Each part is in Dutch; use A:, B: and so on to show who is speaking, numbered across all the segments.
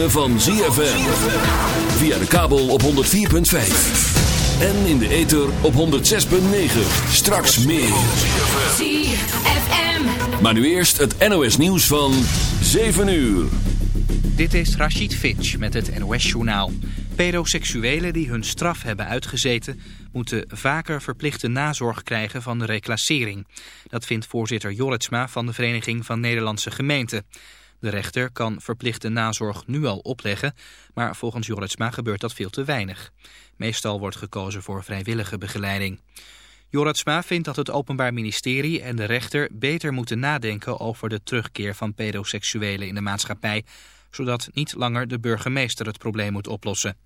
A: Ritme van ZFM. Via de kabel op 104.5. En in de ether op 106.9. Straks meer.
B: ZFM.
A: Maar nu eerst het NOS nieuws van 7 uur.
C: Dit is Rachid Finch met het NOS-journaal. Pedoseksuelen die hun straf hebben uitgezeten... moeten vaker verplichte nazorg krijgen van de reclassering. Dat vindt voorzitter Jorritsma van de Vereniging van Nederlandse Gemeenten. De rechter kan verplichte nazorg nu al opleggen... maar volgens Jorritsma gebeurt dat veel te weinig. Meestal wordt gekozen voor vrijwillige begeleiding. Jorritsma vindt dat het Openbaar Ministerie en de rechter beter moeten nadenken over de terugkeer van pedoseksuelen in de maatschappij, zodat niet langer de burgemeester het probleem moet oplossen.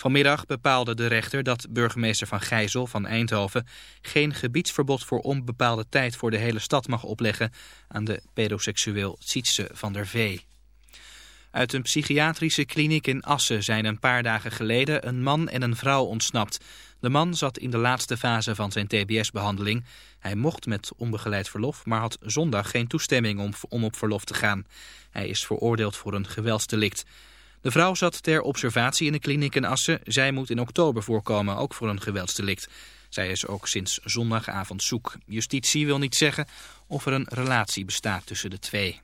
C: Vanmiddag bepaalde de rechter dat burgemeester Van Gijzel van Eindhoven geen gebiedsverbod voor onbepaalde tijd voor de hele stad mag opleggen aan de pedoseksueel Sietse van der Vee. Uit een psychiatrische kliniek in Assen zijn een paar dagen geleden een man en een vrouw ontsnapt. De man zat in de laatste fase van zijn tbs-behandeling. Hij mocht met onbegeleid verlof, maar had zondag geen toestemming om, om op verlof te gaan. Hij is veroordeeld voor een geweldsdelict. De vrouw zat ter observatie in de kliniek in Assen. Zij moet in oktober voorkomen, ook voor een geweldsdelict. Zij is ook sinds zondagavond zoek. Justitie wil niet zeggen of er een relatie bestaat tussen de twee.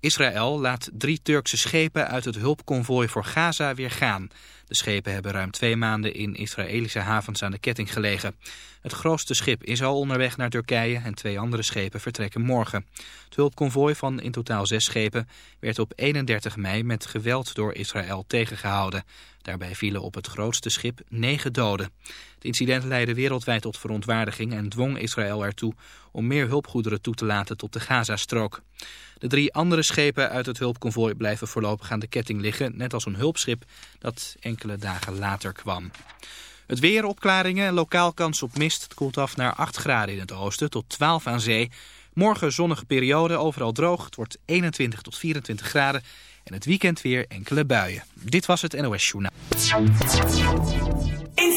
C: Israël laat drie Turkse schepen uit het hulpconvooi voor Gaza weer gaan. De schepen hebben ruim twee maanden in Israëlische havens aan de ketting gelegen. Het grootste schip is al onderweg naar Turkije en twee andere schepen vertrekken morgen. Het hulpconvooi van in totaal zes schepen werd op 31 mei met geweld door Israël tegengehouden. Daarbij vielen op het grootste schip negen doden. Het incident leidde wereldwijd tot verontwaardiging en dwong Israël ertoe om meer hulpgoederen toe te laten tot de Gazastrook. De drie andere schepen uit het hulpconvooi blijven voorlopig aan de ketting liggen, net als een hulpschip dat enkele dagen later kwam. Het weer opklaringen, lokaal kans op mist. Het koelt af naar 8 graden in het oosten tot 12 aan zee. Morgen zonnige periode, overal droog. Het wordt 21 tot 24 graden. En het weekend weer enkele buien. Dit was het NOS Journaal.
B: In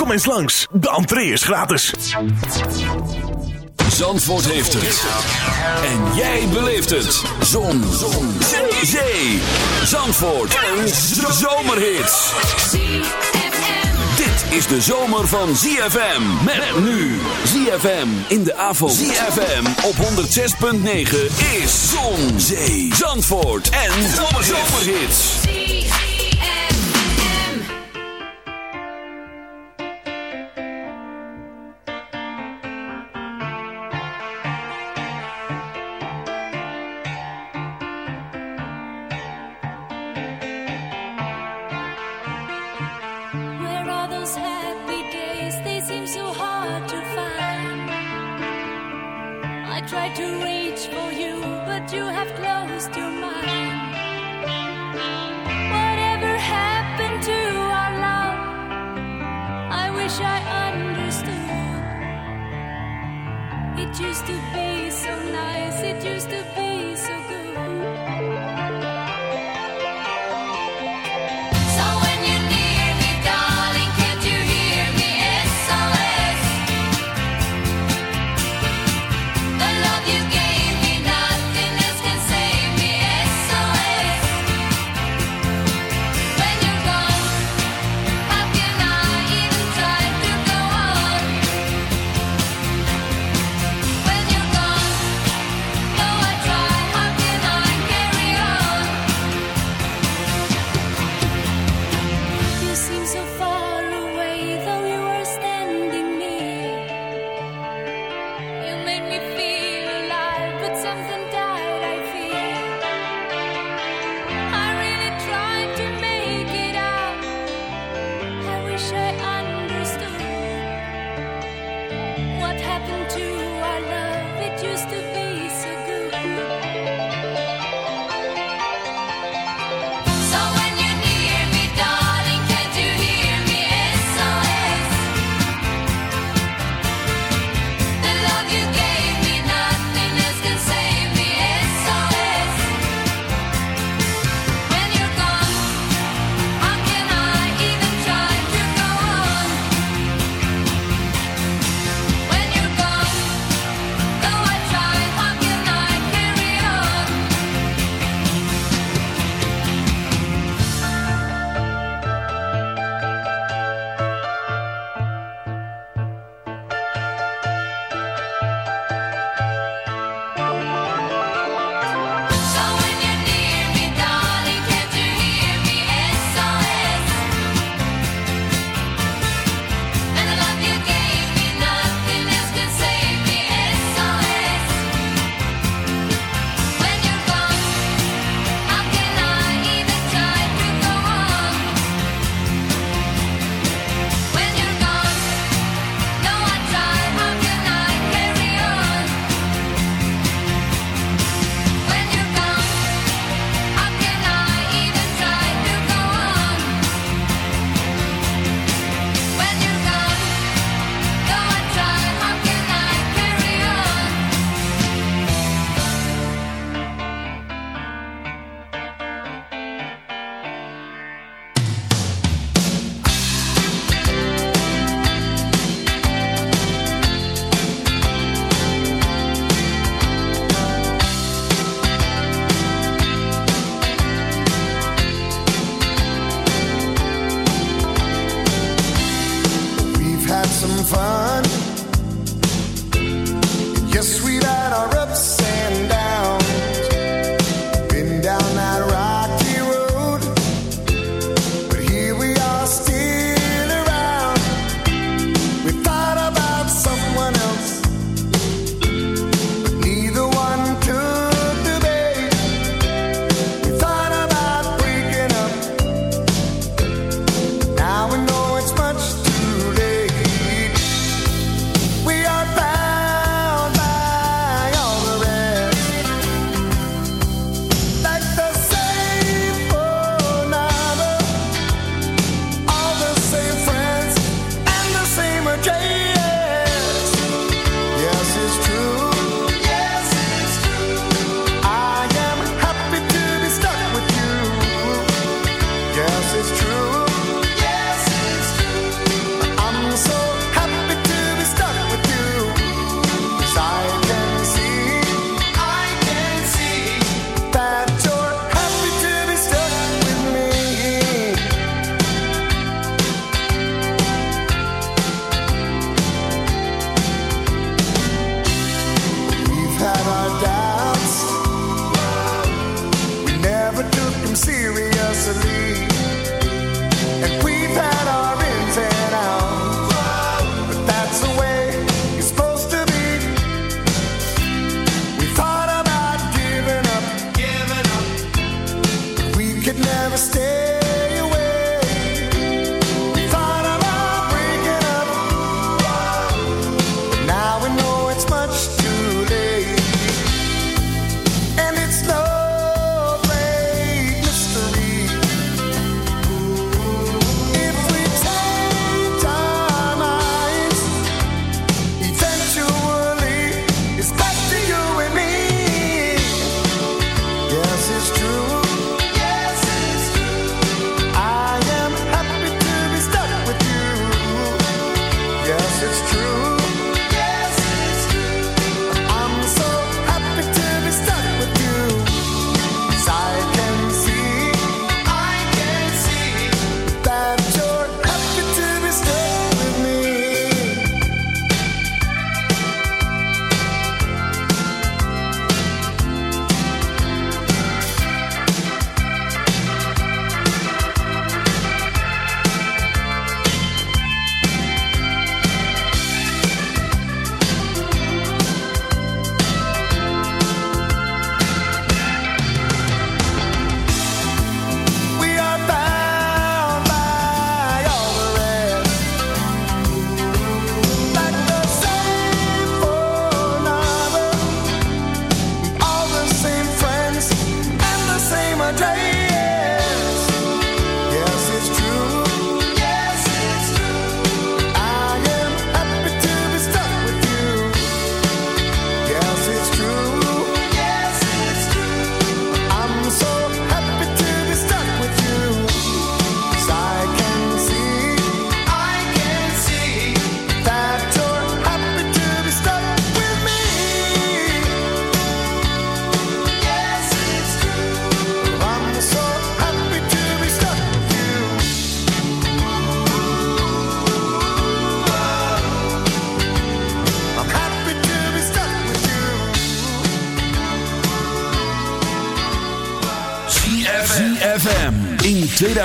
D: Kom eens langs, de entree is gratis.
A: Zandvoort heeft het. En jij beleeft het. Zon. Zon. Zee. Zee. Zandvoort. Een zomerhit. Dit is de zomer van ZFM. Met nu. ZFM in de avond. ZFM op 106.9 is Zon. Zee. Zandvoort. En zomerhits.
E: It used to be so nice, it used to be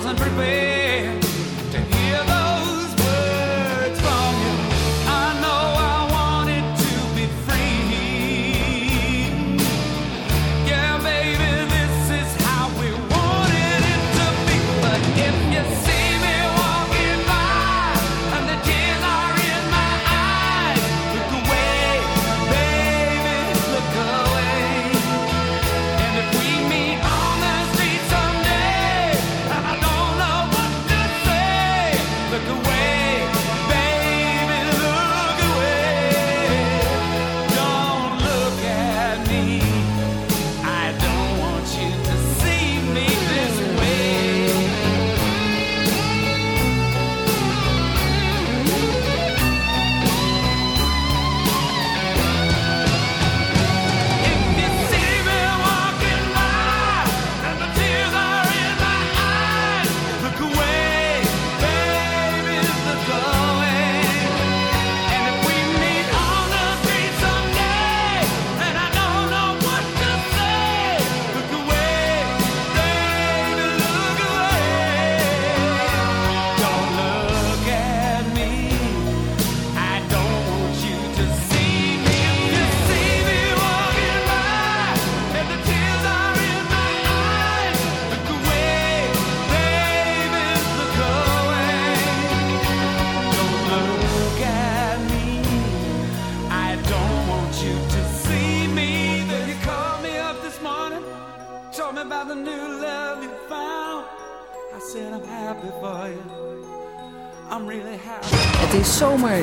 F: was unprepared.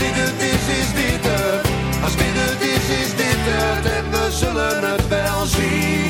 G: dit het is, is dit het. Als dit het is, is dit het. En we zullen het wel zien.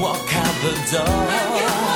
H: walk out the door.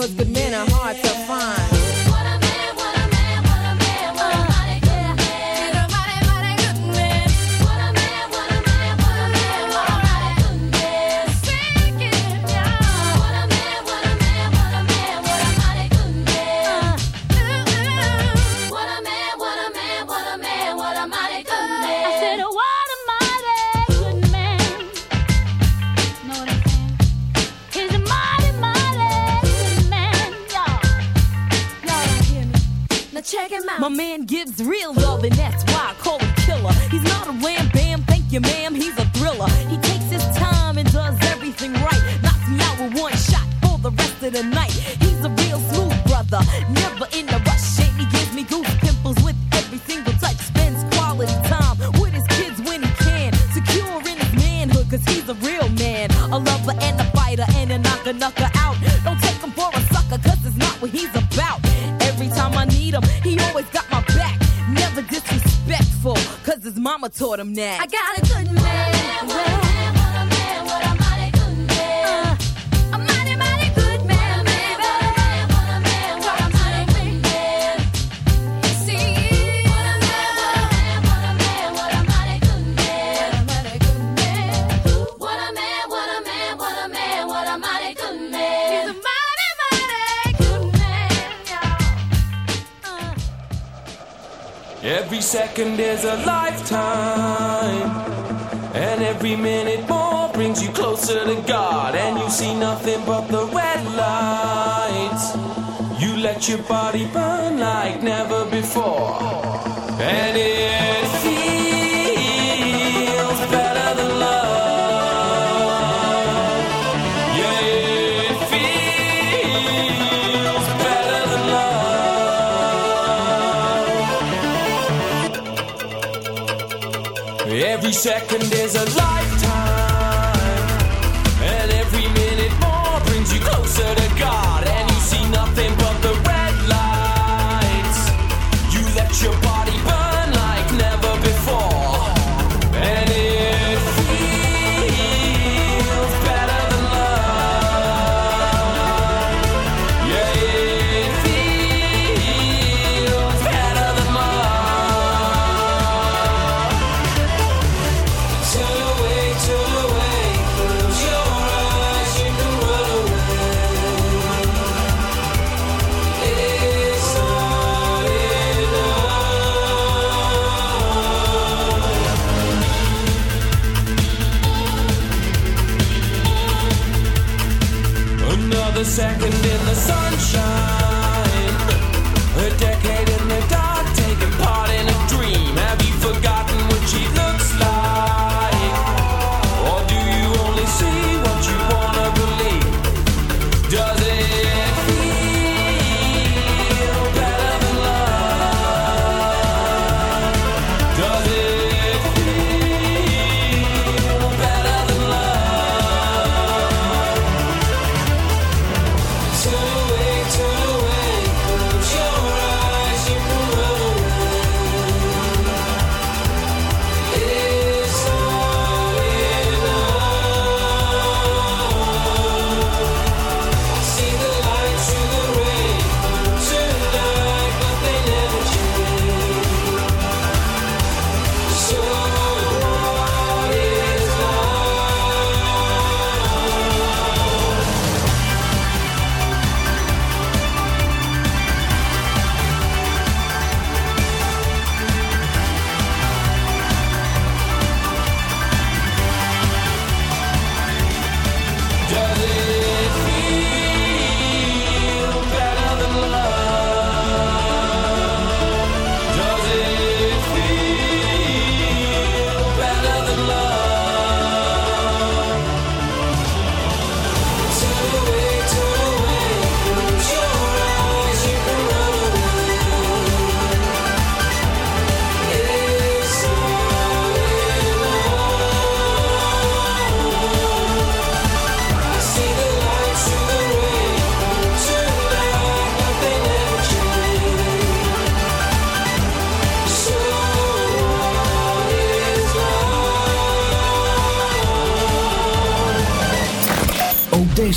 I: cause good men are next. I got
J: it. up the red lights. You let your body burn like never before. And it feels better than love. Yeah, it feels better than love. Every second is a life. your body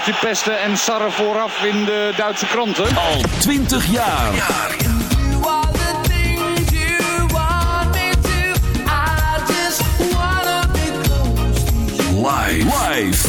A: stukje pesten en sarren vooraf in de Duitse kranten.
E: Al 20 jaar. Live.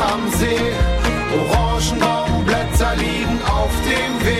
K: am See. Orangenbaumblätter liegen auf dem Weg.